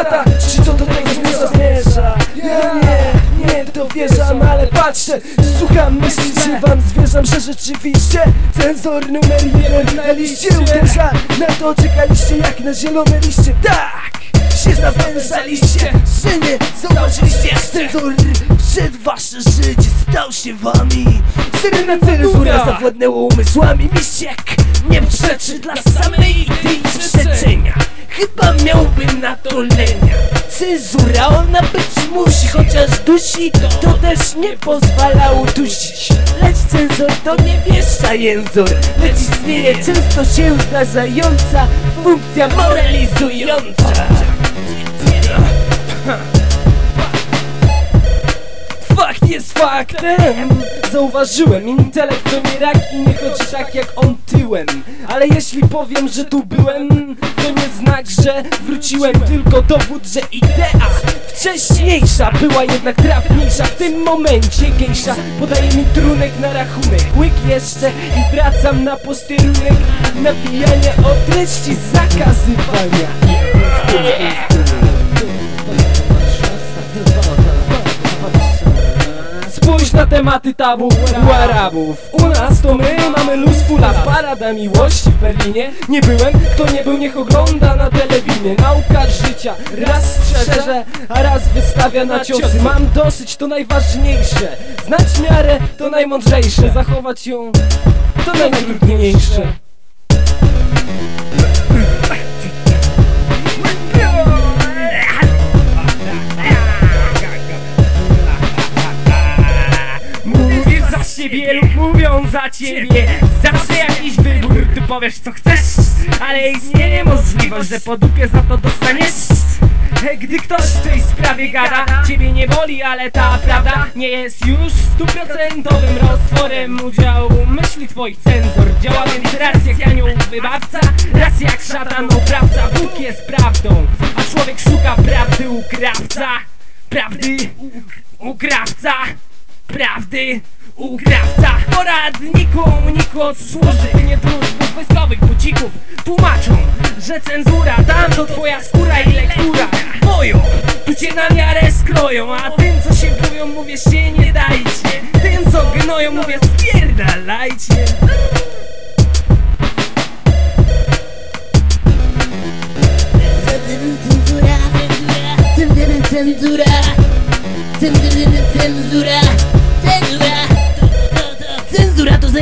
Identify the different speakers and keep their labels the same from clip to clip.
Speaker 1: świata Czy to do tego zmierza, zmierza. Ja nie, nie dowierzam, ale patrzę. Słucham myśli, czy wam zwierzam, że rzeczywiście Cenzor numer jeden. Na liście uderza Na to czekaliście jak na zielone liście. Tak! się zawężaliście, że nie zauważyliście. Cenzor Przed wasze życie stał się wami. Serena cenzura zawładnęła umysłami. Miściek nie przeczy dla samej idei przeczenia Chyba miałbym na to lenia. Cenzura ona być musi Chociaż dusi to też nie pozwala udusić. Lecz cenzor to nie wieszcza jęzor. Lecz istnieje często się zdarzająca Funkcja moralizująca. Fakt jest faktem. Zauważyłem, intelekt to nie rak i nie chodzi tak jak on tyłem. Ale jeśli powiem, że tu byłem To nie znak, że wróciłem Tylko dowód, że idea wcześniejsza Była jednak trafniejsza. W tym momencie gejsza Podaje mi trunek na rachunek. Łyk jeszcze i wracam na posterunek. Nawijania o treści zakazywania na tematy tabu u Arabów U nas to my mamy luz fula Parada miłości w Berlinie. Nie byłem, kto nie był niech ogląda na telewinie. Nauka życia raz strzeże, a raz wystawia na ciosy. Mam dosyć, to najważniejsze. Znać miarę to najmądrzejsze. Zachować ją to najtrudniejsze
Speaker 2: siebie lub mówią za ciebie. Zawsze jakiś wybór, ty powiesz co chcesz Ale istnieje możliwość, że po dupie za to dostaniesz. Gdy ktoś w tej sprawie gada Ciebie nie boli, ale ta prawda Nie jest już stuprocentowym roztworem udziału. Myśli twoich cenzor Działa więc raz jak anioł wybawca Raz jak szatan oprawca. Bóg jest prawdą, a człowiek szuka prawdy u krawca. Prawdy u krawca. Prawdy u krawca W poradniku uniku od służby nie z wojskowych bucików Tłumaczą, że cenzura tam to twoja skóra i lektura. Moją, tu cię na miarę skroją A tym co się boją mówię się nie dajcie. Tym co gnoją mówię spierdalajcie.
Speaker 3: Cenzura, cenzura, cenzura, cenzura, cenzura, cenzura.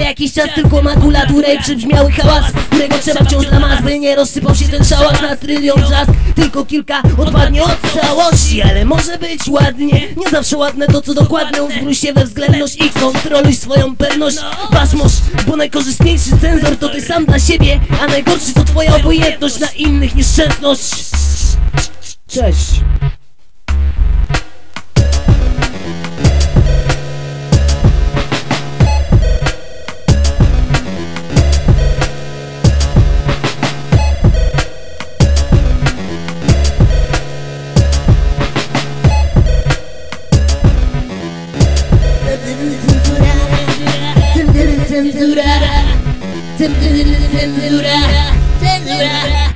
Speaker 3: Jakiś czas tylko makulaturę i przybrzmiały hałas Którego trzeba wciąż dla mas, by nie rozsypał się ten szałas na trylion wrzask. Tylko kilka odpadnie od całości, ale może być ładnie. Nie zawsze ładne to co dokładne, uzbrój się we względność i kontroluj swoją pewność. Wasz moż, bo najkorzystniejszy cenzor to ty sam dla siebie A najgorszy to twoja obojętność na innych nieszczęsność.
Speaker 1: Cześć
Speaker 3: Cenzura, cenzura, cenzura, cenzura, cenzura.